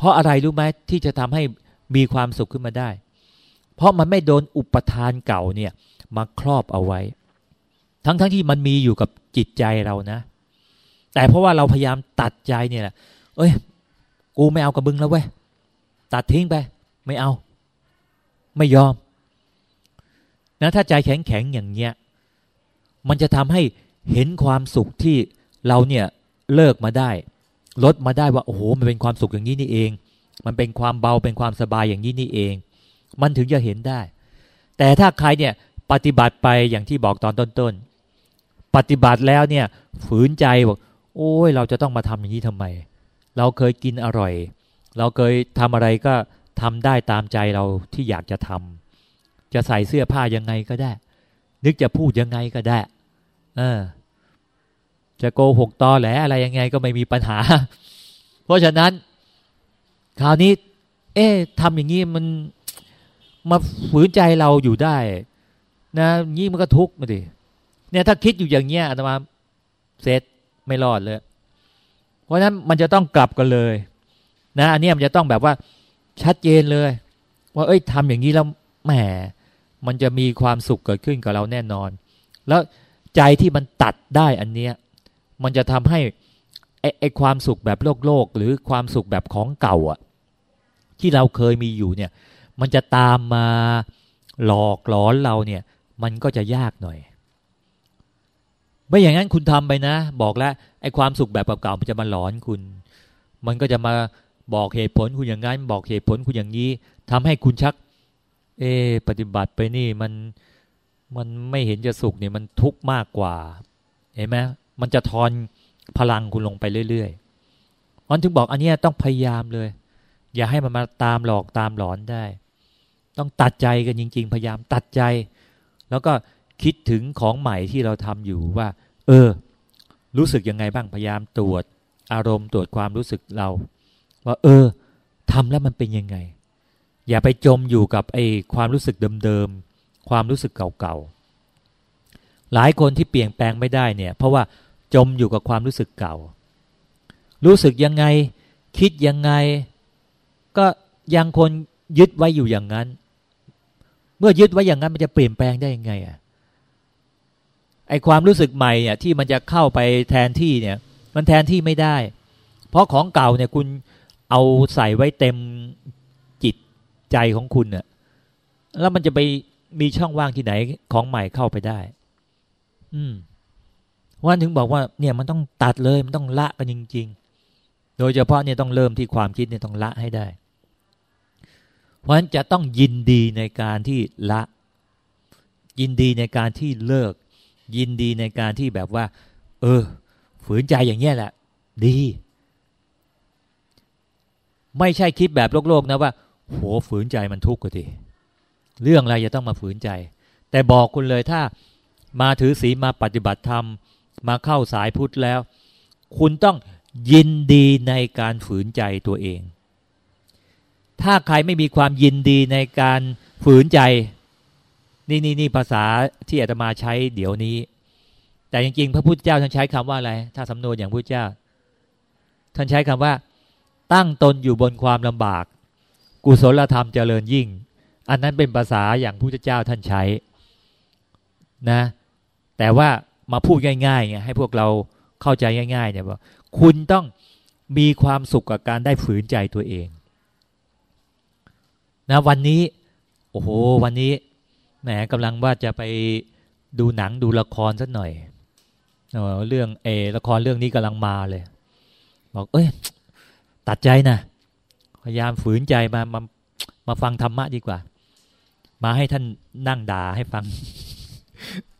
เพราะอะไรรู้ไหมที่จะทำให้มีความสุขขึ้นมาได้ เพราะมันไม่โดนอุปทานเก่าเนี่ยมาครอบเอาไว้ ทั้งๆทที่มันมีอยู่กับจิตใจเรานะ แต่เพราะว่าเราพยายามตัดใจเนี่ยแหละเอ้ย กูไม่เอากับบึงแล้วเว้ยตัดทิ้งไป ไม่เอา ไม่ยอมนะถ้าใจแข็งแข็งอย่างเงี้ยมันจะทำให้เห็นความสุขที่เราเนี่ยเลิกมาได้ ลดมาได้ว่าโอ้โหมันเป็นความสุขอย่างนี้นี่เอง มันเป็นความเบาเป็นความสบายอย่างนี้นี่เอง มันถึงจะเห็นได้ แต่ถ้าใครเนี่ยปฏิบัติไปอย่างที่บอกตอนต้นๆปฏิบัติแล้วเนี่ยฝืนใจบอกโอ้ยเราจะต้องมาทำอย่างนี้ทำไม เราเคยกินอร่อย เราเคยทำอะไรก็ทำได้ตามใจเราที่อยากจะทำจะใส่เสื้อผ้ายังไงก็ได้ นึกจะพูดยังไงก็ได้ เออ จะโกหกตอแหลอะไรยังไงก็ไม่มีปัญหา เพราะฉะนั้นคราวนี้ เอ๊ะทำอย่างนี้มันมาฝืนใจเราอยู่ได้ นะงี้มันก็ทุกข์มาดิเนี่ยถ้าคิดอยู่อย่างเงี้ยอาตมาเสร็จไม่รอดเลย เพราะฉะนั้นมันจะต้องกลับกันเลย นะ อันนี้มันจะต้องแบบว่าชัดเจนเลย ว่า เอ้ยทำอย่างนี้แล้วแหมมันจะมีความสุขเกิดขึ้นกับเราแน่นอน แล้วใจที่มันตัดได้อันเนี้ย มันจะทำให้ไอ้ไอความสุขแบบโลกโลก หรือความสุขแบบของเก่าอะที่เราเคยมีอยู่เนี่ย มันจะตามมาหลอกหลอนเราเนี่ย มันก็จะยากหน่อย ไม่อย่างนั้นคุณทำไปนะ บอกแล้วไอ้ความสุขแบบเก่าๆมันจะมาหลอนคุณ มันก็จะมาบอกเหตุผลคุณอย่างนั้น บอกเหตุผลคุณอย่างนี้ทำให้คุณชัก เอ ปฏิบัติไปนี่มันมันไม่เห็นจะสุขเนี่ยมันทุกข์มากกว่า เห็นไหม มันจะทอนพลังคุณลงไปเรื่อยๆมันถึงบอกอันนี้ต้องพยายามเลย อย่าให้มันมาตามหลอกตามหลอนได้ ต้องตัดใจกันจริง ๆ พยายามตัดใจ แล้วก็คิดถึงของใหม่ที่เราทำอยู่ว่า เออ รู้สึกยังไงบ้างพยายามตรวจ อารมณ์ตรวจความรู้สึกเรา ว่า เออทำแล้วมันเป็นยังไง อย่าไปจมอยู่กับไอ้ความรู้สึกเดิมๆความรู้สึกเก่าๆหลายคนที่เปลี่ยนแปลงไม่ได้เนี่ย เพราะว่า จมอยู่กับความรู้สึกเก่า รู้สึกยังไง คิดยังไง ก็ยังคนยึดไว้อยู่อย่างนั้น เมื่อยึดไว้อย่างนั้นมันจะเปลี่ยนแปลงได้ยังไงอะไอความรู้สึกใหม่เนี่ยที่มันจะเข้าไปแทนที่เนี่ย มันแทนที่ไม่ได้ เพราะของเก่าเนี่ยคุณเอาใส่ไว้เต็มจิตใจของคุณเนี่ยแล้วมันจะไปมีช่องว่างที่ไหนของใหม่เข้าไปได้ อืม วันถึงบอกว่าเนี่ยมันต้องตัดเลยมันต้องละกันจริง ๆ โดยเฉพาะเนี่ยต้องเริ่มที่ความคิดเนี่ยต้องละให้ได้ เพราะฉะนั้นจะต้องยินดีในการที่ละ ยินดีในการที่เลิก ยินดีในการที่แบบว่า เออ ฝืนใจอย่างเงี้ยแหละ ดี ไม่ใช่คิดแบบโลกๆนะว่าโหฝืนใจมันทุกข์กว่าทีเรื่องอะไรจะต้องมาฝืนใจ แต่บอกคุณเลยถ้ามาถือศีลมาปฏิบัติธรรม มาเข้าสายพุทธแล้ว คุณต้องยินดีในการฝืนใจตัวเอง ถ้าใครไม่มีความยินดีในการฝืนใจ นี่นี่นี่ภาษาที่อาตมาใช้เดี๋ยวนี้ แต่จริงๆ พระพุทธเจ้าท่านใช้คำว่าอะไร ถ้าสำนวนอย่างพุทธเจ้า ท่านใช้คำว่า ตั้งตนอยู่บนความลำบาก กุศลธรรมเจริญยิ่ง อันนั้นเป็นภาษาอย่างพุทธเจ้าท่านใช้นะ แต่ว่า มาพูดง่ายๆไงให้พวกเราเข้าใจง่าย ๆ เนี่ยว่าคุณต้องมีความสุขกับการได้ฝืนใจตัวเองนะวันนี้โอ้โหวันนี้แหมกำลังว่าจะไปดูหนังดูละครสักหน่อยเออเรื่องเอละครเรื่องนี้กำลังมาเลย บอกเอ้ยตัดใจนะพยายามฝืนใจมามามาฟังธรรมะดีกว่า มาให้ท่านนั่งด่าให้ฟัง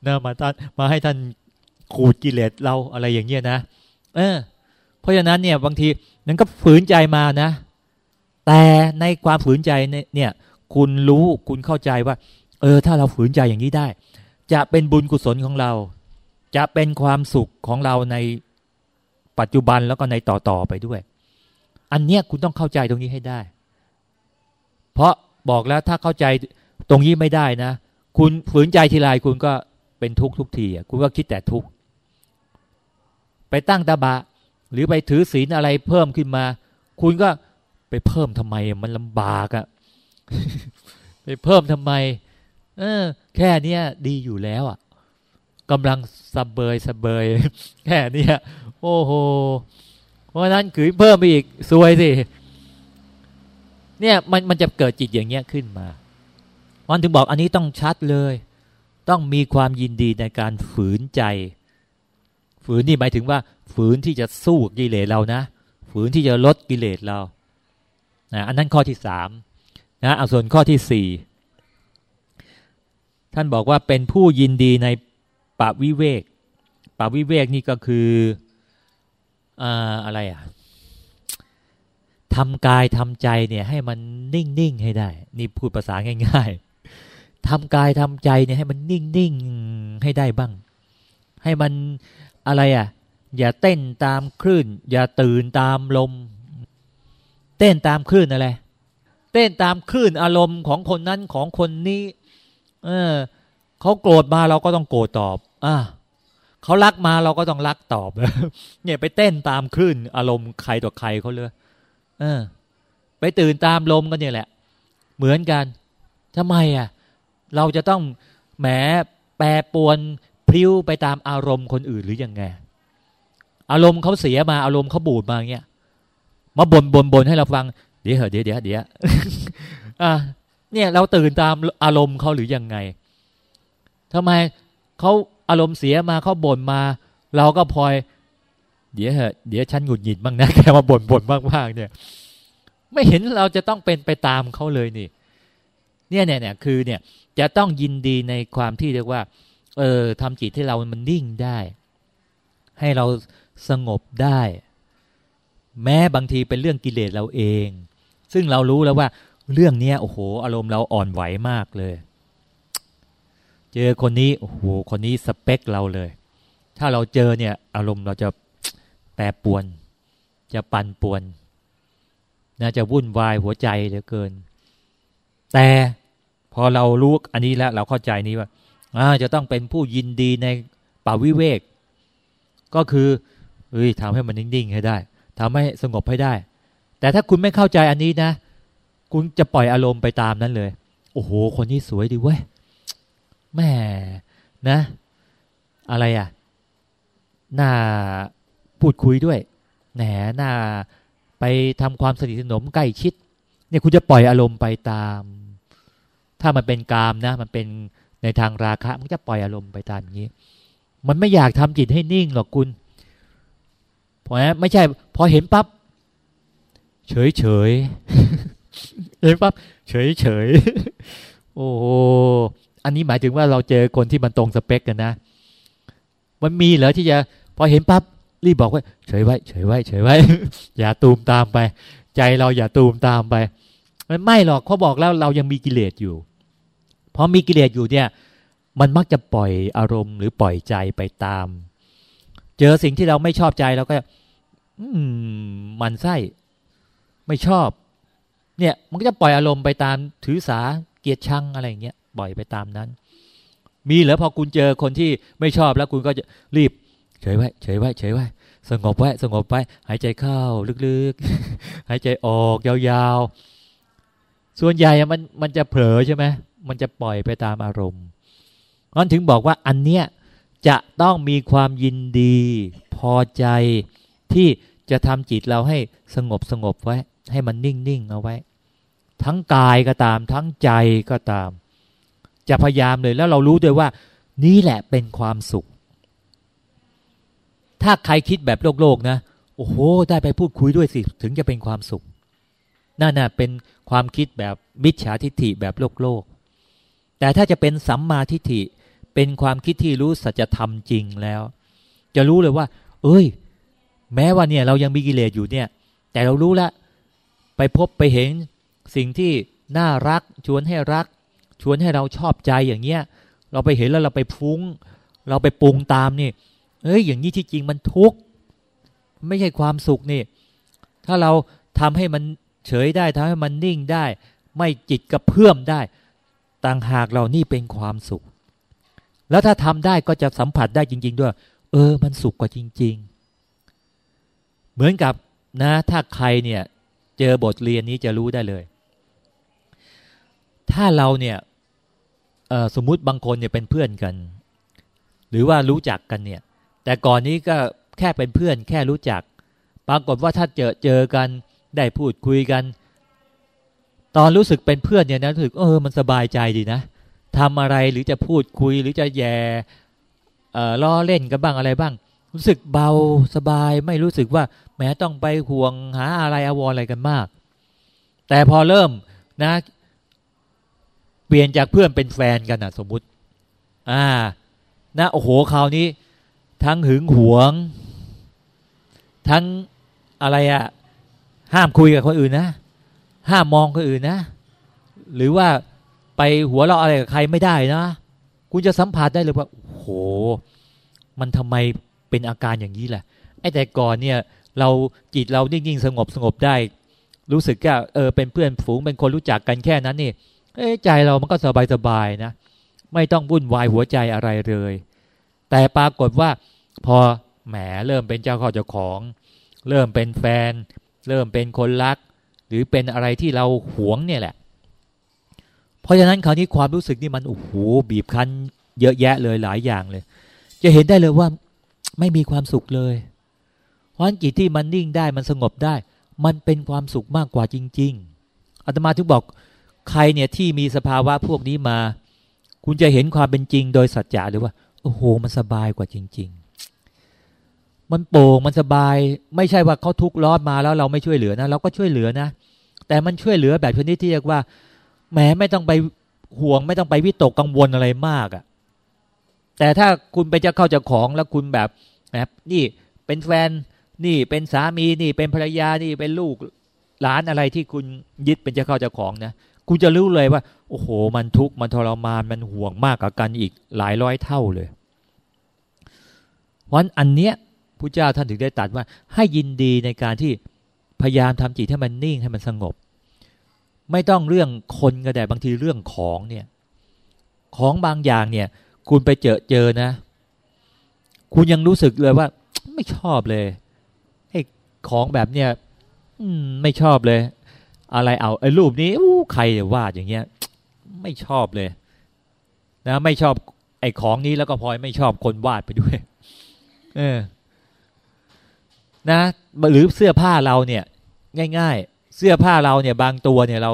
นะมาท่านมาให้ท่าน ขูดกิเลสเราอะไรอย่างเงี้ยนะ เออ เพราะฉะนั้นเนี่ยบางทีนั้นก็ฝืนใจมานะ แต่ในความฝืนใจเนี่ย คุณรู้คุณเข้าใจว่า เออ ถ้าเราฝืนใจอย่างนี้ได้ จะเป็นบุญกุศลของเรา จะเป็นความสุขของเราในปัจจุบันแล้วก็ในต่อต่อไปด้วย อันเนี้ยคุณต้องเข้าใจตรงนี้ให้ได้ เพราะบอกแล้วถ้าเข้าใจตรงนี้ไม่ได้นะ คุณฝืนใจทีไรคุณก็เป็นทุกข์ทุกทีคุณก็คิดแต่ทุกข์ ไปตั้งตาบะ หรือไปถือศีลอะไรเพิ่มขึ้นมา คุณก็ไปเพิ่มทำไมมันลำบากอะ่ะไปเพิ่มทำไม เออ แค่เนี้ยดีอยู่แล้วอะ่ะกำลังสเบยสเบยแค่เนี้ยโอ้โหเพราะนั้นขืนเพิ่มไปอีกซวยสิเนี่ยมันมันจะเกิดจิตอย่างเงี้ยขึ้นมาวันถึงบอกอันนี้ต้องชัดเลย ต้องมีความยินดีในการฝืนใจ ฝืนนี่หมายถึงว่า ฝืนที่จะสู้กิเลสเรานะ ฝืนที่จะลดกิเลสเรานะอันนั้นข้อที่สามนะเอาส่วนข้อที่สี่ท่านบอกว่าเป็นผู้ยินดีในปาวิเวกปาวิเวกนี่ก็คืออะไรอะทำกายทำใจเนี่ยให้มันนิ่งๆให้ได้ นี่พูดภาษาง่ายๆทำกายทำใจเนี่ยให้มันนิ่งๆให้ได้บ้าง ให้มัน อะไรอะ อย่าเต้นตามคลื่น อย่าตื่นตามลม เต้นตามคลื่นอะไร เต้นตามคลื่นอารมณ์ของคนนั้นของคนนี้ เออเขาโกรธมาเราก็ต้องโกรธตอบ อ่าเขารักมาเราก็ต้องรักตอบเนี่ยไปเต้นตามคลื่นอารมณ์ใครต่อใครเขาเลยเออ ไปตื่นตามลมกันเนี่ยแหละ เหมือนกันทำไมอะ เราจะต้องแหมแปรปวน พลิ้วไปตามอารมณ์คนอื่นหรือยังไง อารมณ์เขาเสียมาอารมณ์เขาบูดมาเงี้ยมาบ่นบ่นบ่นให้เราฟัง เดี๋ยวเดี๋ยวเดี๋ยวเดี๋ยวอะเนี่ยเราตื่นตามอารมณ์เขาหรือยังไงทำไมเขาอารมณ์เสียมาเขาบ่นมา เราก็พลอย เดี๋ยวเหอะเดี๋ยวฉันหงุดหงิดบ้างนะแกมาบ่นบ่นมากๆเนี่ย ไม่เห็นเราจะต้องเป็นไปตามเขาเลยนี่ เนี่ยเนี่ยเนี่ยคือเนี่ยจะต้องยินดีในความที่เรียกว่า เออทำจิตให้เรามันนิ่งได้ ให้เราสงบได้ แม้บางทีเป็นเรื่องกิเลสเราเอง ซึ่งเรารู้แล้วว่า เรื่องนี้โอ้โห อารมณ์เราอ่อนไหวมากเลย เจอคนนี้โอ้โหคนนี้สเปคเราเลย ถ้าเราเจอเนี่ย อารมณ์เราจะแปรปวน จะปั่นป่วนนะจะวุ่นวายหัวใจเหลือเกิน แต่พอเรารู้อันนี้แล้ว เราเข้าใจนี้ว่า จะต้องเป็นผู้ยินดีในป่าวิเวก ก็คือเฮ้ยทำให้มันนิ่งๆให้ได้ทำให้สงบให้ได้ แต่ถ้าคุณไม่เข้าใจอันนี้นะ คุณจะปล่อยอารมณ์ไปตามนั้นเลย โอ้โห คนนี้สวยดีเว้ยแม่นะ อะไรอะหน้าพูดคุยด้วยแหนหน้าไปทำความสนิทสนมใกล้ชิดเนี่ยคุณจะปล่อยอารมณ์ไปตาม ถ้ามันเป็นกามนะ มันเป็น ในทางราคะมันจะปล่อยอารมณ์ไปตามอย่างนี้ มันไม่อยากทำจิตให้นิ่งหรอกคุณ เพราะไม่ใช่ พอเห็นปับ๊บเฉยเฉยเห็นปับ๊บเฉยเฉยโอ้โหอันนี้หมายถึงว่าเราเจอคนที่มันตรงสเปคกันนะ มันมีเหรอที่จะพอเห็นปับ๊บรีบบอกว่าเฉยไว้เฉยไว้เฉยไว้ อย่าตูมตามไป ใจเราอย่าตูมตามไป มันไม่หรอกเขาบอกแล้วเรายังมีกิเลสอยู่ พอมีกิเลสอยู่เนี่ย มันมักจะปล่อยอารมณ์หรือปล่อยใจไปตาม เจอสิ่งที่เราไม่ชอบใจเราก็ อืมมันไส้ไม่ชอบ เนี่ย มันก็จะปล่อยอารมณ์ไปตามถือสาเกียรติชังอะไรอย่างเงี้ยปล่อยไปตามนั้น มีเหรอพอคุณเจอคนที่ไม่ชอบแล้วคุณก็จะรีบ เฉยไว้เฉยไว้เฉยไว้สงบไว้สงบไว้หายใจเข้าลึกๆ หายใจออกยาวๆ ส่วนใหญ่มันมันจะเผลอใช่ไหม มันจะปล่อยไปตามอารมณ์นันถึงบอกว่าอันเนี้ยจะต้องมีความยินดี พอใจที่จะทำจิตเราให้สงบสงบไว้ ให้มันนิ่งๆเอาไว้ ทั้งกายก็ตาม ทั้งใจก็ตาม จะพยายามเลยแล้วเรารู้ด้วยว่า นี่แหละเป็นความสุข ถ้าใครคิดแบบโลกโลกนะโอ้โห ได้ไปพูดคุยด้วยสิ ถึงจะเป็นความสุขนั่นน่ะเป็นความคิดแบบมิจฉาทิฏฐิแบบโลกโลก แต่ถ้าจะเป็นสัมมาทิฏฐิเป็นความคิดที่รู้สัจธรรมจริงแล้ว จะรู้เลยว่า เอ้ย แม้ว่าเนี่ยเรายังมีกิเลสอยู่เนี่ย แต่เรารู้แล้วไปพบไปเห็นสิ่งที่น่ารักชวนให้รัก ชวนให้เราชอบใจอย่างเงี้ย เราไปเห็นแล้วเราไปฟุ้ง เราไปปรุงตามนี่ เอ้ย อย่างนี้ที่จริงมันทุกข์ไม่ใช่ความสุขนี่ ถ้าเราทำให้มันเฉยได้ทำให้มันนิ่งได้ ไม่จิตกระเพื่อมได้ ต่างหากเรานี่เป็นความสุข แล้วถ้าทำได้ก็จะสัมผัสได้จริง ๆ ด้วย เออ มันสุขกว่าจริง ๆ เหมือนกับนะ ถ้าใครเนี่ยเจอบทเรียนนี้จะรู้ได้เลย ถ้าเราเนี่ยสมมุติบางคนเนี่ยเป็นเพื่อนกัน หรือว่ารู้จักกันเนี่ย แต่ก่อนนี้ก็แค่เป็นเพื่อน แค่รู้จัก ปรากฏว่าถ้าเจอเจอกันได้พูดคุยกัน ตอนรู้สึกเป็นเพื่อนเนี่ยนะรู้สึกเออมันสบายใจดีนะทำอะไรหรือจะพูดคุยหรือจะแย่ล้อเล่นกันบ้างอะไรบ้าง รู้สึกเบาสบายไม่รู้สึกว่าแม้ต้องไปห่วงหาอะไรอวรอะไรกันมาก แต่พอเริ่มนะเปลี่ยนจากเพื่อนเป็นแฟนกันนะสมมุติ อ่านะโอ้โหคราวนี้ ทั้งหึงหวง ทั้งอะไรอะห้ามคุยกับคนอื่นนะ ห้ามมองคนอื่นนะ หรือว่าไปหัวเราะอะไรกับใครไม่ได้นะคุณจะสัมผัสได้เลยว่าโห มันทำไมเป็นอาการอย่างนี้แหละไอ้แต่ก่อนเนี่ย เราจิตเรานิ่งๆสงบสงบได้ รู้สึกว่าเออเป็นเพื่อนฝูงเป็นคนรู้จักกันแค่นั้นนี่เอ้ใจเรามันก็สบายสบายนะ ไม่ต้องวุ่นวายหัวใจอะไรเลย แต่ปรากฏว่า พอแหมเริ่มเป็นเจ้าข้าเจ้าของ เริ่มเป็นแฟน เริ่มเป็นคนรัก หรือเป็นอะไรที่เราหวงเนี่ยแหละ เพราะฉะนั้นคราวนี้ความรู้สึกนี่มันโอ้โหบีบคั้น เยอะแยะเลยหลายอย่างเลย จะเห็นได้เลยว่าไม่มีความสุขเลย เพราะฉะนั้นจิตที่มันนิ่งได้มันสงบได้ มันเป็นความสุขมากกว่าจริง ๆอาตมาถึงบอกใครเนี่ยที่มีสภาวะพวกนี้มา คุณจะเห็นความเป็นจริงโดยสัจจะเลยว่า โอ้โห มันสบายกว่าจริงๆ มันโปร่งมันสบาย ไม่ใช่ว่าเขาทุกข์ร้อนมาแล้วเราไม่ช่วยเหลือนะเราก็ช่วยเหลือนะ แต่มันช่วยเหลือแบบชนิดที่เรียกว่าแหมไม่ต้องไปห่วง ไม่ต้องไปวิตกกังวลอะไรมากอะ่ะ แต่ถ้าคุณไปจะเข้าจาของแล้วคุณแบบแบบนี่เป็นแฟนนี่เป็นสามีนี่เป็นภรรยานี่เป็นลูกหลานอะไรที่คุณยึดเป็นเจะเข้าเจ้าของนะคุณจะรู้เลยว่า โอ้โห มันทุกข์มันทรมานมันห่วงมากกว่ากันอีกหลายร้อยเท่าเลยวันอันเนี้ย พระเจ้าท่านถึงได้ตัดว่าให้ยินดีในการที่พยายามทำจิตให้มันนิ่งให้มันสงบ ไม่ต้องเรื่องคนก็ได้บางทีเรื่องของเนี่ย ของบางอย่างเนี่ย คุณไปเจอเจอนะ คุณยังรู้สึกเลยว่า ไม่ชอบเลยไอ้ของแบบเนี้ยไม่ชอบเลย อะไรเอาไอ้รูปนี้อู้ใครวาดอย่างเงี้ย ไม่ชอบเลย นะ ไม่ชอบไอ้ของนี้แล้วก็พลอยไม่ชอบคนวาดไปด้วย เออ นะหรือเสื้อผ้าเราเนี่ยง่าย ๆ เสื้อผ้าเราเนี่ยบางตัวเนี่ยเรา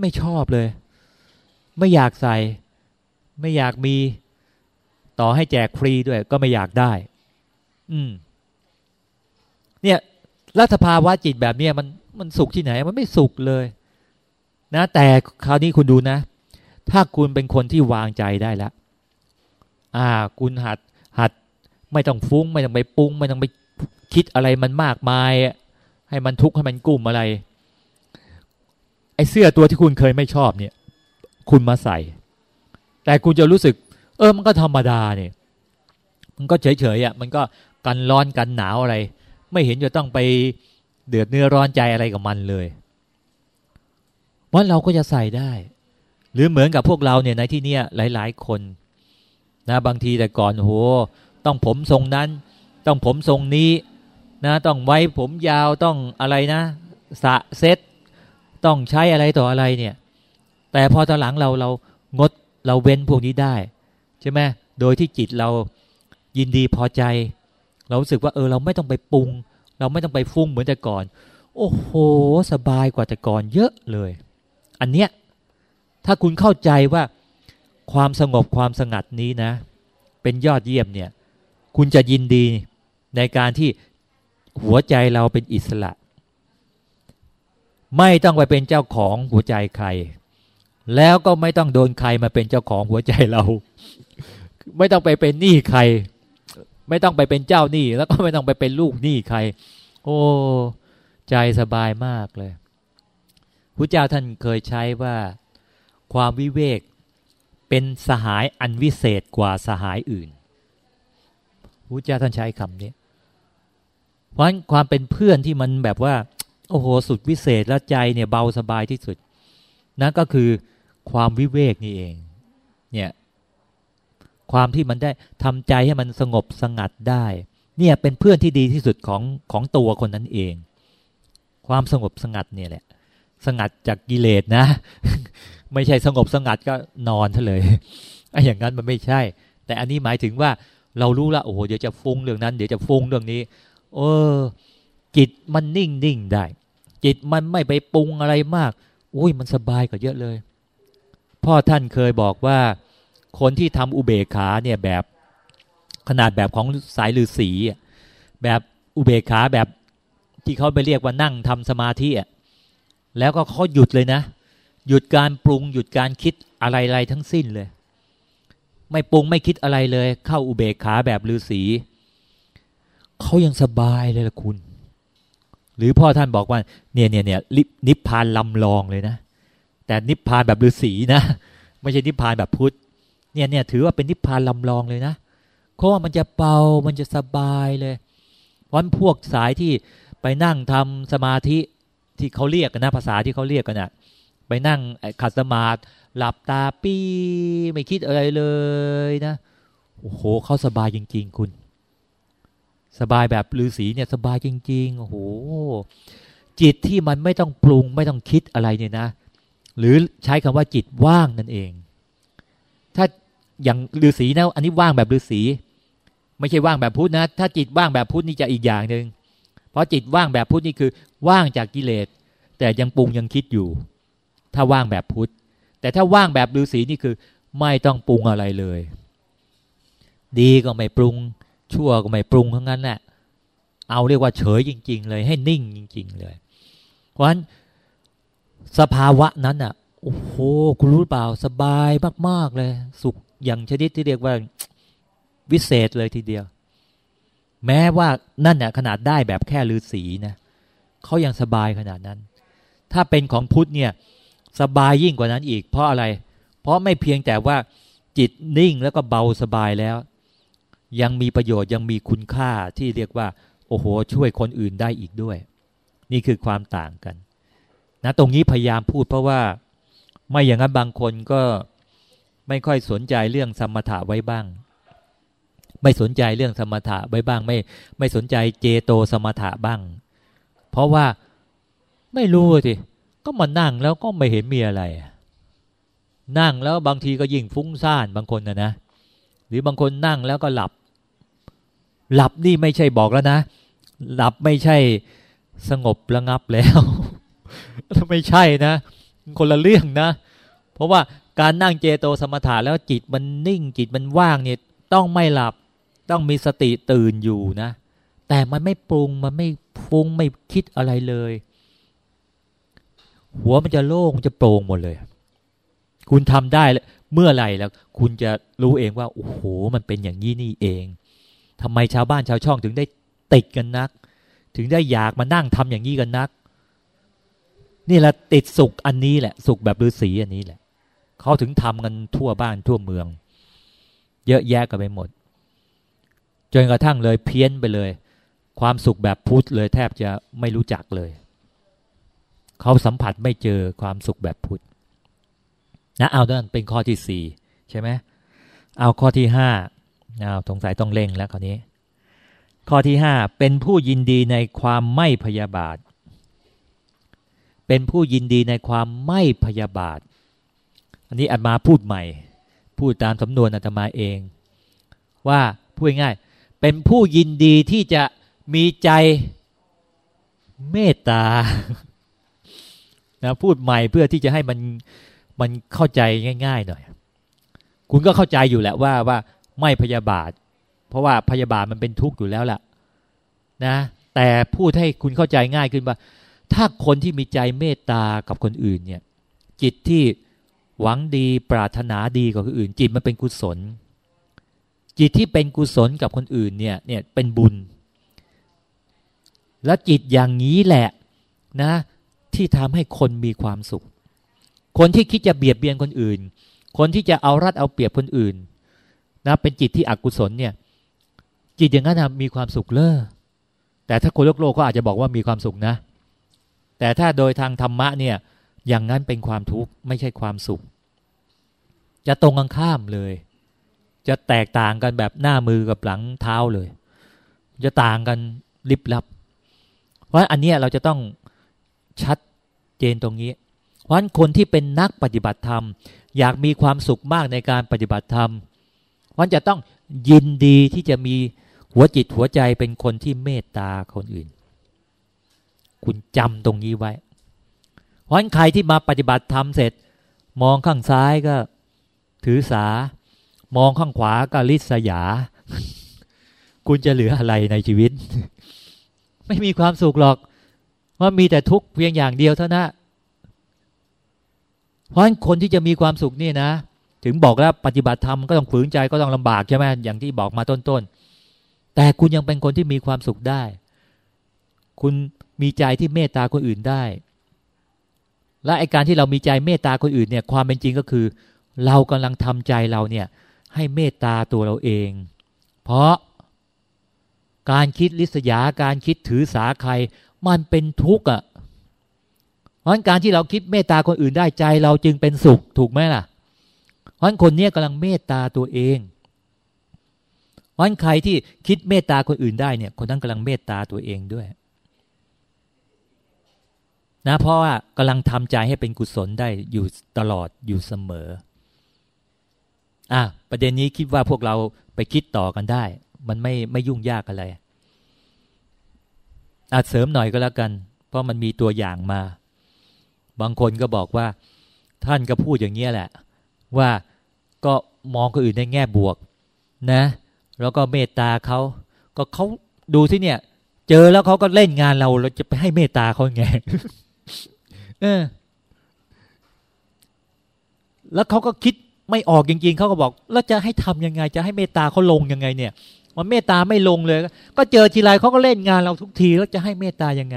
ไม่ชอบเลย ไม่อยากใส่ ไม่อยากมีต่อให้แจกฟรีด้วย ก็ไม่อยากได้ อืม เนี่ยรัฐภาวะจิตแบบเนี้ยมันมันสุขที่ไหน มันไม่สุขเลย นะ แต่คราวนี้คุณดูนะ ถ้าคุณเป็นคนที่วางใจได้แล้วอ่า คุณหัดหัดไม่ต้องฟุ้ง ไม่ต้องไปปรุง ไม่ต้องไป คิดอะไรมันมากมาย ให้มันทุกข์ให้มันกุ้มอะไร ไอ้เสื้อตัวที่คุณเคยไม่ชอบเนี่ย คุณมาใส่ แต่คุณจะรู้สึก เออมันก็ธรรมดาเนี่ย มันก็เฉยๆอะมันก็กันร้อนกันหนาวอะไร ไม่เห็นจะต้องไปเดือดเนื้อร้อนใจอะไรกับมันเลยว่าเราก็จะใส่ได้ หรือเหมือนกับพวกเราเนี่ยในที่เนี้ยหลาย ๆ คนนะบางทีแต่ก่อนโหต้องผมทรงนั้น ต้องผมทรงนี้นะต้องไว้ผมยาวต้องอะไรนะสะเซ็ตต้องใช้อะไรต่ออะไรเนี่ย แต่พอตอนหลังเราเรางดเราเว้นพวกนี้ได้ ใช่ไหมโดยที่จิตเรายินดีพอใจ เรารู้สึกว่าเออเราไม่ต้องไปปรุง เราไม่ต้องไปฟุ้งเหมือนแต่ก่อน โอ้โห สบายกว่าแต่ก่อนเยอะเลย อันเนี้ยถ้าคุณเข้าใจว่าความสงบความสงัดนี้นะ เป็นยอดเยี่ยมเนี่ย คุณจะยินดี ในการที่หัวใจเราเป็นอิสระ ไม่ต้องไปเป็นเจ้าของหัวใจใคร แล้วก็ไม่ต้องโดนใครมาเป็นเจ้าของหัวใจเรา ไม่ต้องไปเป็นหนี้ใคร ไม่ต้องไปเป็นเจ้าหนี้แล้วก็ไม่ต้องไปเป็นลูกหนี้ใคร โอ้ใจสบายมากเลยพระเจ้าท่านเคยใช้ว่าความวิเวกเป็นสหายอันวิเศษกว่าสหายอื่นพระเจ้าท่านใช้คำนี้ เพราะฉะนั้นความเป็นเพื่อนที่มันแบบว่า โอ้โหสุดวิเศษและใจเนี่ยเบาสบายที่สุด นั่นก็คือความวิเวกนี่เอง เนี่ยความที่มันได้ทำใจให้มันสงบสงัดได้ เนี่ยเป็นเพื่อนที่ดีที่สุดของของตัวคนนั้นเอง ความสงบสงัดเนี่ยแหละ สงัดจากกิเลสนะ ไม่ใช่สงบสงัดก็นอนเฉเลยไอ้อย่างนั้นมันไม่ใช่ แต่อันนี้หมายถึงว่าเรารู้ละโอ้โหเดี๋ยวจะฟุ้งเรื่องนั้น เดี๋ยวจะฟุ้งเรื่องนี้ เออ จิตมันนิ่งนิ่งได้ จิตมันไม่ไปปรุงอะไรมากอุ้ยมันสบายกว่าเยอะเลย พ่อท่านเคยบอกว่า คนที่ทำอุเบกขาเนี่ยแบบขนาดแบบของสายฤาษีแบบอุเบกขาแบบที่เขาไปเรียกว่านั่งทำสมาธิอะแล้วก็เขาหยุดเลยนะ หยุดการปรุง หยุดการคิดอะไรๆทั้งสิ้นเลย ไม่ปรุงไม่คิดอะไรเลย เข้าอุเบกขาแบบฤาษี เขายังสบายเลยล่ะคุณ หรือพ่อท่านบอกว่า เนี่ยเนี่ยเนี่ยนิพพานลำลองเลยนะ แต่นิพพานแบบฤาษีนะ ไม่ใช่นิพพานแบบพุทธ เนี่ยเนี่ยถือว่าเป็นนิพพานลำลองเลยนะเพราะว่ามันจะเบามันจะสบายเลยวันพวกสายที่ไปนั่งทำสมาธิที่เขาเรียกกันนะภาษาที่เขาเรียกกันนะ่ะไปนั่งขัดสมาธิหลับตาปี้ไม่คิดอะไรเลยนะโอ้โหเขาสบายจริง ๆ คุณ สบายแบบฤาษีเนี่ยสบายจริงๆโอ้โหจิตที่มันไม่ต้องปรุงไม่ต้องคิดอะไรเนี่ยนะ หรือใช้คำว่าจิตว่างนั่นเอง ถ้าอย่างฤาษีนะอันนี้ว่างแบบฤาษีไม่ใช่ว่างแบบพุทธนะ ถ้าจิตว่างแบบพุทธนี่จะอีกอย่างหนึ่งเพราะจิตว่างแบบพุทธนี่คือ ว่างจากกิเลส แต่ยังปรุงยังคิดอยู่ ถ้าว่างแบบพุทธแต่ถ้าว่างแบบฤาษีนี่คือ ไม่ต้องปรุงอะไรเลย ดีก็ไม่ปรุง ชั่วก็ไม่ปรุงทั้งนั้นแหละเอาเรียกว่าเฉยจริง ๆ เลย ให้นิ่งจริง ๆ เลย เพราะฉะนั้นสภาวะนั้นอะโอ้โหคุณรู้เปล่าสบายมาก ๆ เลย สุขอย่างชนิดที่เรียกว่าวิเศษเลยทีเดียว แม้ว่านั่นเนี่ยขนาดได้แบบแค่ฤาษีนะเขายังสบายขนาดนั้น ถ้าเป็นของพุทธเนี่ย สบายยิ่งกว่านั้นอีก เพราะอะไร เพราะไม่เพียงแต่ว่าจิตนิ่งแล้วก็เบาสบายแล้ว ยังมีประโยชน์ยังมีคุณค่าที่เรียกว่า โอ้โห ช่วยคนอื่นได้อีกด้วย นี่คือความต่างกัน นะตรงนี้พยายามพูดเพราะว่า ไม่อย่างนั้นบางคนก็ไม่ค่อยสนใจเรื่องสมถะไว้บ้าง ไม่สนใจเรื่องสมถะไว้บ้าง ไม่ไม่สนใจเจโตสมถะบ้าง เพราะว่าไม่รู้สิก็มานั่งแล้วก็ไม่เห็นมีอะไร นั่งแล้วบางทีก็ยิ่งฟุ้งซ่านบางคนนะนะ หรือบางคนนั่งแล้วก็หลับ หลับนี่ไม่ใช่บอกแล้วนะ หลับไม่ใช่สงบระงับแล้วไม่ใช่นะ คนละเรื่องนะ เพราะว่าการนั่งเจโตสมถะแล้วจิตมันนิ่งจิตมันว่างเนี่ยต้องไม่หลับต้องมีสติตื่นอยู่นะ แต่มันไม่ปรุงมันไม่ฟุ้งไม่คิดอะไรเลย หัวมันจะโล่งจะโปร่งหมดเลย คุณทำได้เมื่อไหร่แล้ว คุณจะรู้เองว่าโอ้โหมันเป็นอย่างนี้นี่เอง ทำไมชาวบ้านชาวช่องถึงได้ติดกันนัก ถึงได้อยากมานั่งทำอย่างนี้กันนัก นี่แหละติดสุขอันนี้แหละ สุขแบบฤาษีอันนี้แหละเขาถึงทำกันทั่วบ้านทั่วเมือง เยอะแยะกันไปหมดจนกระทั่งเลยเพี้ยนไปเลย ความสุขแบบพุทธเลยแทบจะไม่รู้จักเลยเขาสัมผัสไม่เจอความสุขแบบพุทธนะเอาดันเป็นข้อที่สี่ใช่ไหมเอาข้อที่ห้า เอาสงสัยต้องเร่งแล้วคราวนี้ ข้อที่ห้าเป็นผู้ยินดีในความไม่พยาบาท เป็นผู้ยินดีในความไม่พยาบาท อันนี้อาตมาพูดใหม่ พูดตามสำนวนอาตมาเอง ว่าพูดง่าย เป็นผู้ยินดีที่จะมีใจเมตตานะพูดใหม่เพื่อที่จะให้มันมันเข้าใจง่าย ๆ หน่อย คุณก็เข้าใจอยู่แหละว่าว่า ไม่พยาบาท เพราะว่าพยาบาทมันเป็นทุกข์อยู่แล้วล่ะนะ แต่พูดให้คุณเข้าใจง่ายขึ้นว่า ถ้าคนที่มีใจเมตตากับคนอื่นเนี่ยจิตที่หวังดีปรารถนาดีกับคนอื่น จิตมันเป็นกุศล จิตที่เป็นกุศลกับคนอื่นเนี่ยเนี่ยเป็นบุญ และจิตอย่างนี้แหละนะ ที่ทำให้คนมีความสุข คนที่คิดจะเบียดเบียนคนอื่น คนที่จะเอารัดเอาเปรียบคนอื่น นะเป็นจิตที่อกุศลเนี่ย จิตอย่างนั้นมีความสุขเลอแต่ถ้าคนโลกโลกก็อาจจะบอกว่ามีความสุขนะ แต่ถ้าโดยทางธรรมะเนี่ย อย่างนั้นเป็นความทุกข์ไม่ใช่ความสุข จะตรงกันข้ามเลย จะแตกต่างกันแบบหน้ามือกับหลังเท้าเลย จะต่างกันลิบลับ เพราะอันนี้เราจะต้องชัดเจนตรงนี้เพราะฉะนั้นคนที่เป็นนักปฏิบัติธรรม อยากมีความสุขมากในการปฏิบัติธรรม มันจะต้องยินดีที่จะมีหัวจิตหัวใจเป็นคนที่เมตตาคนอื่น คุณจำตรงนี้ไว้เพราะฉะนั้นใครที่มาปฏิบัติธรรมเสร็จ มองข้างซ้ายก็ถือสา มองข้างขวาก็ลิษยา คุณจะเหลืออะไรในชีวิต ไม่มีความสุขหรอก ว่ามีแต่ทุกข์เพียงอย่างเดียวเท่านั้นเพราะฉะนั้นคนที่จะมีความสุขนี่นะ ถึงบอกแล้วปฏิบัติธรรมก็ต้องฝืนใจก็ต้องลำบากใช่ไหมอย่างที่บอกมาต้นๆ แต่คุณยังเป็นคนที่มีความสุขได้ คุณมีใจที่เมตตาคนอื่นได้ และไอการที่เรามีใจเมตตาคนอื่นเนี่ยความเป็นจริงก็คือ เรากำลังทำใจเราเนี่ยให้เมตตาตัวเราเอง เพราะการคิดลิษยาการคิดถือสาใคร มันเป็นทุกข์อะเพราะการที่เราคิดเมตตาคนอื่นได้ใจ เราจึงเป็นสุขถูกไหมล่ะ เพราะคนนี้กำลังเมตตาตัวเองเพราะใครที่คิดเมตตาคนอื่นได้เนี่ย คนนั้นกำลังเมตตาตัวเองด้วย นะเพราะว่ากำลังทำใจให้เป็นกุศลได้อยู่ตลอดอยู่เสมออะประเด็นนี้คิดว่าพวกเราไปคิดต่อกันได้ มันไม่ไม่ยุ่งยากอะไรอาจเสริมหน่อยก็แล้วกัน เพราะมันมีตัวอย่างมา บางคนก็บอกว่า ท่านก็พูดอย่างนี้แหละ ว่า ก็มองคนอื่นในแง่บวกนะ แล้วก็เมตตาเขาก็เขาดูที่เนี่ย เจอแล้วเขาก็เล่นงานเราเราจะไปให้เมตตาเขาไงเออแล้วเขาก็คิดไม่ออกจริง ๆ เขาก็บอกแล้วจะให้ทํำยังไง จะให้เมตตาเขาลงยังไง เนี่ยมันเมตตาไม่ลงเลย ก็เจอทีไรเขาก็เล่นงานเราทุกทีแล้วจะให้เมตตายังไง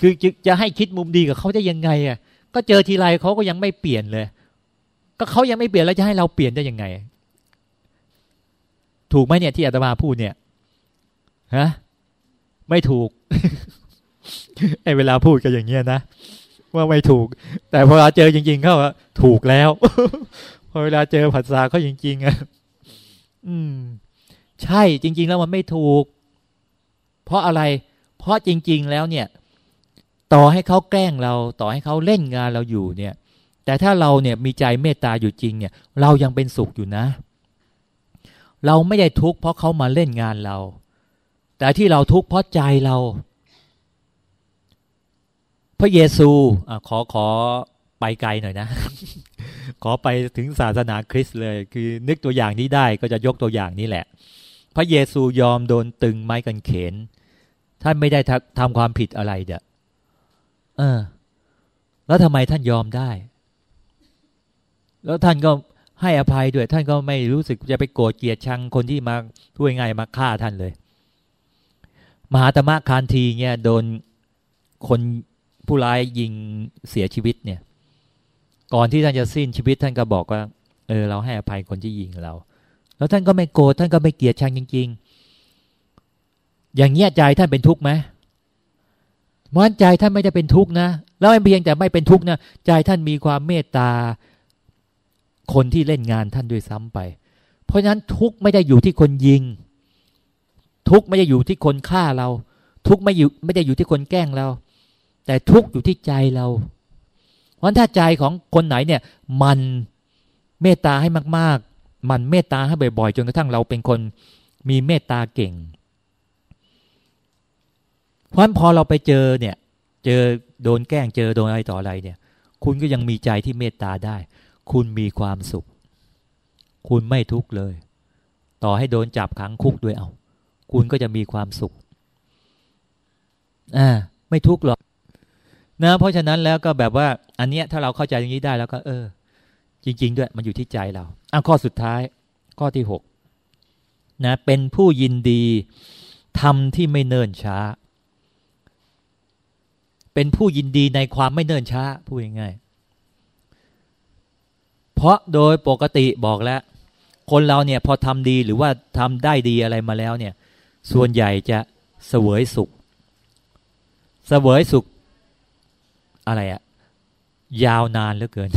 คือจะให้คิดมุมดีกับเขาได้ยังไงอะก็เจอทีไรเขาก็ยังไม่เปลี่ยนเลย ก็เขายังไม่เปลี่ยนแล้วจะให้เราเปลี่ยนได้ยังไง ถูกไหมเนี่ยที่อาตมาพูดเนี่ยฮะไม่ถูกไอเวลาพูดก็อย่างเงี้ยนะว่าไม่ถูก แต่พอเราเจอจริง ๆ เขาถูกแล้ว พอเวลาเจอผัสสะเขาจริง ๆอะอืม ใช่จริง ๆ แล้วมันไม่ถูก เพราะอะไร เพราะจริง ๆ แล้วเนี่ย ต่อให้เขาแกล้งเรา ต่อให้เขาเล่นงานเราอยู่เนี่ย แต่ถ้าเราเนี่ยมีใจเมตตาอยู่จริงเนี่ย เรายังเป็นสุขอยู่นะ เราไม่ได้ทุกข์เพราะเขามาเล่นงานเรา แต่ที่เราทุกข์เพราะใจเรา พระเยซูอขอขอไปไกลหน่อยนะ ขอไปถึงศาสนาคริสต์เลย คือนึกตัวอย่างนี้ได้ก็จะยกตัวอย่างนี้แหละ พระเยซูยอมโดนตึงไม้กันเขนท่านไม่ได้ทำความผิดอะไรเด้อเออ แล้วทำไมท่านยอมได้ แล้วท่านก็ให้อภัยด้วย ท่านก็ไม่รู้สึกจะไปโกรธเกลียดชังคนที่มาพูดง่ายมาฆ่าท่านเลย มหาตมคานทีเนี่ยโดนคนผู้ร้ายยิงเสียชีวิตเนี่ย ก่อนที่ท่านจะสิ้นชีวิตท่านก็บอกว่า เออ เราให้อภัยคนที่ยิงเรา แล้วท่านก็ไม่โกรธท่านก็ไม่เกลียดชังจริง ๆ อย่างเงี้ยใจท่านเป็นทุกข์ไหมมันใจท่านไม่ได้เป็นทุกข์นะ แล้วเพียงแต่ไม่เป็นทุกข์นะใจท่านมีความเมตตา คนที่เล่นงานท่านด้วยซ้ำไป เพราะฉะนั้นทุกไม่ได้อยู่ที่คนยิง ทุกไม่ได้อยู่ที่คนฆ่าเรา ทุกไม่อยู่ไม่ได้อยู่ที่คนแกล้งเรา แต่ทุกอยู่ที่ใจเราเพราะถ้าใจของคนไหนเนี่ย มันเมตตาให้มาก ๆ มันเมตตาให้บ่อย ๆ จนกระทั่งเราเป็นคนมีเมตตาเก่ง เพราะฉะนั้นพอเราไปเจอเนี่ย เจอโดนแกล้งเจอโดนอะไรต่ออะไรเนี่ย คุณก็ยังมีใจที่เมตตาได้ คุณมีความสุข คุณไม่ทุกข์เลย ต่อให้โดนจับขังคุกด้วยเอา คุณก็จะมีความสุขอ่าไม่ทุกข์หรอกนะเพราะฉะนั้นแล้วก็แบบว่า อันเนี้ยถ้าเราเข้าใจอย่างนี้ได้แล้วก็ เออ จริง ๆ ด้วยมันอยู่ที่ใจเราอะข้อสุดท้าย ข้อที่หกนะเป็นผู้ยินดีทำที่ไม่เนิ่นช้า เป็นผู้ยินดีในความไม่เนิ่นช้าพูดง่ายๆ เพราะโดยปกติบอกแล้ว คนเราเนี่ยพอทำดีหรือว่าทำได้ดีอะไรมาแล้วเนี่ย ส่วนใหญ่จะเสวยสุข เสวยสุขอะไรอะยาวนานเหลือเกิน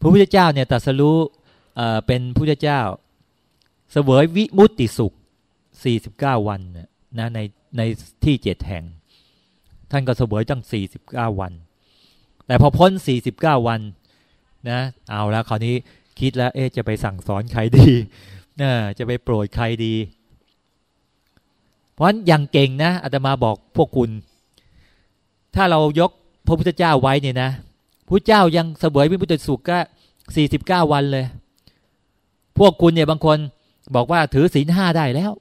พระพุทธเจ้าเนี่ยตัดสรู้เป็นพุทธเจ้า เสวยวิมุตติสุข 49 วันนะในในที่เจ็ดแห่ง ท่านก็เสวยตั้งสี่สิบเก้าวัน แต่พอพ้นสี่สิบเก้าวัน นะเอาแล้วคราวนี้คิดแล้ว เอ๊จะไปสั่งสอนใครดีนะจะไปโปรดใครดี เพราะฉะนั้นอย่างเก่งนะอาตมาบอกพวกคุณ ถ้าเรายกพระพุทธเจ้าไว้เนี่ยนะพระเจ้ายังเสวยวิมุตติสุขก็สี่สิบเก้าวันเลย พวกคุณเนี่ยบางคนบอกว่าถือศีลห้าได้แล้ว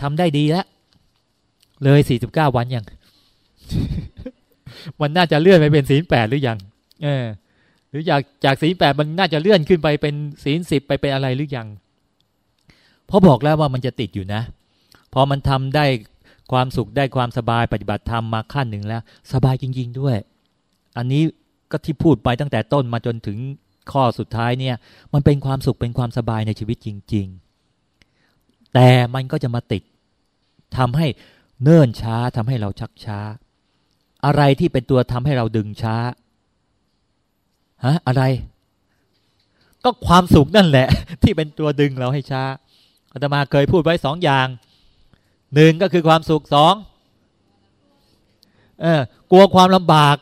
ทำได้ดีแล้ว เลยสี่สิบเก้าวันยัง มันน่าจะเลื่อนไปเป็นศีลแปดหรือยัง เออ รือจากจากศีลแปดมันน่าจะเลื่อนขึ้นไปเป็นศีลสิบไปเป็นอะไรหรือยังเพราะบอกแล้วว่ามันจะติดอยู่นะ พอมันทำได้ความสุขได้ความสบายปฏิบัติธรรมมาขั้นหนึ่งแล้ว สบายจริง ๆด้วย อันนี้ก็ที่พูดไปตั้งแต่ต้นมาจนถึงข้อสุดท้ายเนี่ย มันเป็นความสุขเป็นความสบายในชีวิตจริง ๆ แต่มันก็จะมาติดทำให้เนิ่นช้าทำให้เราชักช้า อะไรที่เป็นตัวทำให้เราดึงช้า ฮะอะไร ก็ความสุขนั่นแหละ ที่เป็นตัวดึงเราให้ช้าอาตมาเคยพูดไว้สองอย่างหนึ่งก็คือความสุขสองเออกลัวความลำบาก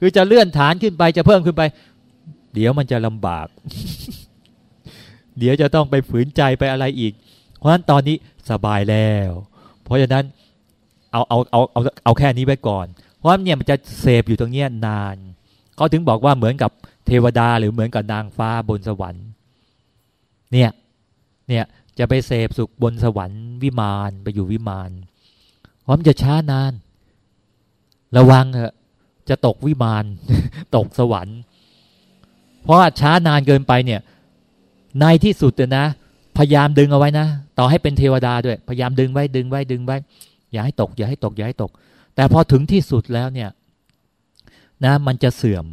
คือจะเลื่อนฐานขึ้นไปจะเพิ่มขึ้นไป เดี๋ยวมันจะลำบาก เดี๋ยวจะต้องไปฝืนใจไปอะไรอีก เพราะฉะนั้นตอนนี้สบายแล้ว เพราะฉะนั้นเอาเอาเอาเอาเอาแค่นี้ไว้ก่อน เพราะเนี่ยมันจะเสพอยู่ตรงเนี้ยนาน เขาถึงบอกว่าเหมือนกับเทวดาหรือเหมือนกับนางฟ้าบนสวรรค์ เนี่ย เนี่ยจะไปเสพสุขบนสวรรค์วิมานไปอยู่วิมานเพราะมันจะช้านาน ระวังเถอะจะตกวิมานตกสวรรค์ เพราะช้านานเกินไปเนี่ย ในที่สุดนะ พยายามดึงเอาไว้นะ ต่อให้เป็นเทวดาด้วย พยายามดึงไว้ดึงไว้ดึงไว้ อย่าให้ตก อย่าให้ตกอย่าให้ตก แต่พอถึงที่สุดแล้วเนี่ย นะมันจะเสื่อม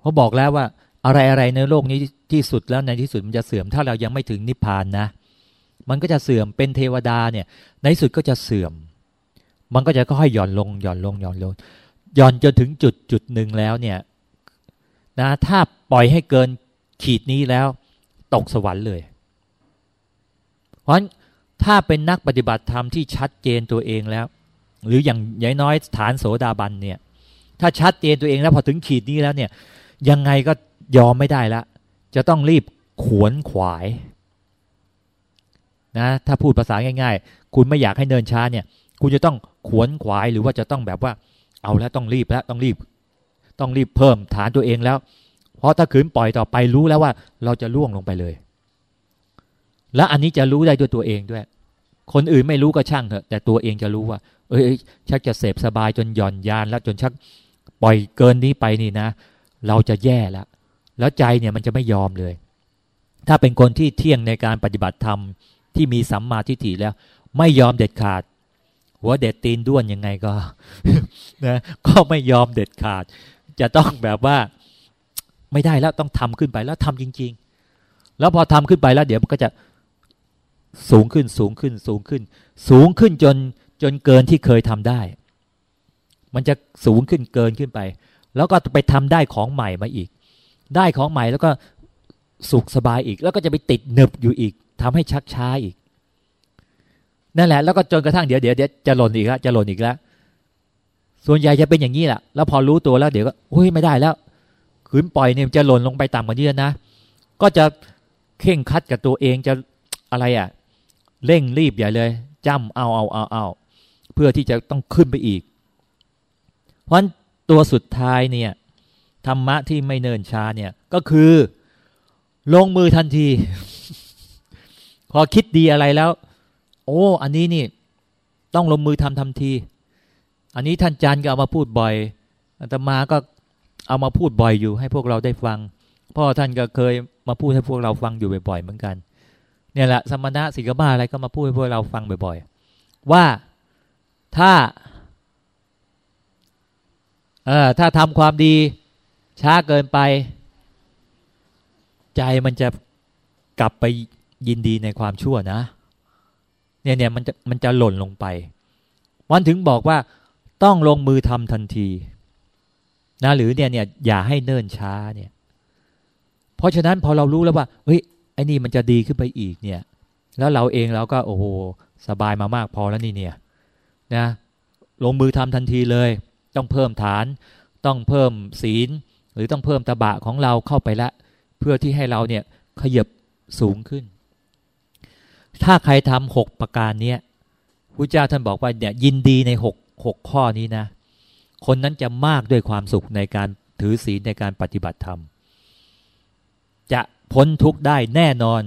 เขาบอกแล้วว่า อะไรอะไรในโลกนี้ที่สุดแล้วในที่สุดมันจะเสื่อม ถ้าเรายังไม่ถึงนิพพานนะ มันก็จะเสื่อมเป็นเทวดาเนี่ยในที่สุดก็จะเสื่อม มันก็จะค่อยหย่อนลงหย่อนลงหย่อนลงหย่อนจนถึงจุดจุดหนึ่งแล้วเนี่ยนะถ้าปล่อยให้เกินขีดนี้แล้วตกสวรรค์เลย เพราะถ้าเป็นนักปฏิบัติธรรมที่ชัดเจนตัวเองแล้ว หรืออย่างย่น้อยฐานโสดาบันเนี่ย ถ้าชัดเจนตัวเองแล้วพอถึงขีดนี้แล้วเนี่ย ยังไงก็ยอมไม่ได้ละ จะต้องรีบขวนขวายนะถ้าพูดภาษาง่าย ๆ คุณไม่อยากให้เนินช้าเนี่ย คุณจะต้องขวนขวายหรือว่าจะต้องแบบว่า เอาแล้วต้องรีบแล้วต้องรีบ ต้องรีบเพิ่มฐานตัวเองแล้ว เพราะถ้าขืนปล่อยต่อไปรู้แล้วว่า เราจะล่วงลงไปเลย และอันนี้จะรู้ได้ด้วยตัวเองด้วย คนอื่นไม่รู้ก็ช่างเถอะแต่ตัวเองจะรู้ว่า เอ้ยชักจะเสพสบายจนหย่อนยานแล้วจนชัก ปล่อยเกินนี้ไปนี่นะ เราจะแย่แล้วแล้วใจเนี่ยมันจะไม่ยอมเลย ถ้าเป็นคนที่เที่ยงในการปฏิบัติธรรมที่มีสัมมาทิฏฐิแล้ว ไม่ยอมเด็ดขาด หัวเด็ดตีนด้วนยังไงก็นะก็ไม่ยอมเด็ดขาด จะต้องแบบว่า ไม่ได้แล้วต้องทำขึ้นไปแล้วทำจริง ๆ แล้วพอทำขึ้นไปแล้วเดี๋ยวมันก็จะสูงขึ้นสูงขึ้นสูงขึ้น สูงขึ้นจนจนเกินที่เคยทำได้ มันจะสูงขึ้นเกินขึ้นไป แล้วก็ไปทำได้ของใหม่มาอีก ได้ของใหม่แล้วก็สุขสบายอีก แล้วก็จะไปติดหนึบอยู่อีกทำให้ชักช้าอีก นั่นแหละ แล้วก็จนกระทั่งเดี๋ยวเดี๋ยวจะหล่นอีกแล้วจะหล่นอีกแล้วส่วนใหญ่จะเป็นอย่างนี้แหละแล้วพอรู้ตัวแล้วเดี๋ยวก็โอ้ยไม่ได้แล้วขืนปล่อยเนี่ยจะหล่นลงไปต่ำกว่านี้นะ ก็จะเข่งคัดกับตัวเองจะอะไรอะเร่งรีบใหญ่เลยจ้ำเอาเอาเอาเอาเพื่อที่จะต้องขึ้นไปอีก เพราะตัวสุดท้ายเนี่ยธรรมะที่ไม่เนินช้าเนี่ยก็คือลงมือทันที พอคิดดีอะไรแล้ว โอ้ อันนี้นี่ ต้องลงมือทำทันที อันนี้ท่านจันก็เอามาพูดบ่อยอาตมาก็เอามาพูดบ่อยอยู่ ให้พวกเราได้ฟังพ่อท่านก็เคยมาพูดให้พวกเราฟังอยู่บ่อยๆเหมือนกัน เนี่ยแหละสมณะสิกขาอะไรก็มาพูดให้พวกเราฟังบ่อย ๆ ว่าถ้า เออถ้าทำความดีช้าเกินไป ใจมันจะกลับไปยินดีในความชั่วนะ เนี่ยเนี่ยมันจะมันจะหล่นลงไปวันถึงบอกว่าต้องลงมือทำทันทีนะหรือเนี่ยเนี่ยอย่าให้เนิ่นช้าเนี่ย เพราะฉะนั้นพอเรารู้แล้วว่าเฮ้ยไอ้นี่มันจะดีขึ้นไปอีกเนี่ย แล้วเราเองเราก็โอ้โหสบายมามากพอแล้วนี่เนี่ยนะลงมือทำทันทีเลย ต้องเพิ่มฐาน ต้องเพิ่มศีล หรือต้องเพิ่มตบะของเราเข้าไปละ เพื่อที่ให้เราเนี่ยขยับสูงขึ้น ถ้าใครทำหกประการเนี้ยพระเจ้าท่านบอกว่าเนี่ยยินดีในหกหกข้อนี้นะ คนนั้นจะมากด้วยความสุขในการถือศีลในการปฏิบัติธรรม จะพ้นทุกข์ได้แน่นอน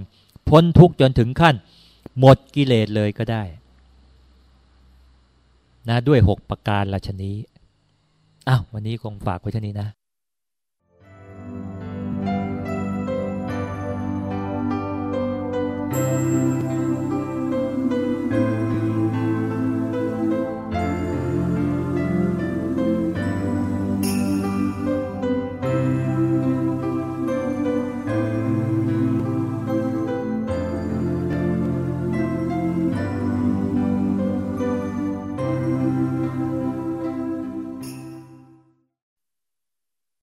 พ้นทุกข์จนถึงขั้น หมดกิเลสเลยก็ได้นะด้วยหกประการราชนี้ อ้าววันนี้คงฝากไว้เท่านี้นะうん。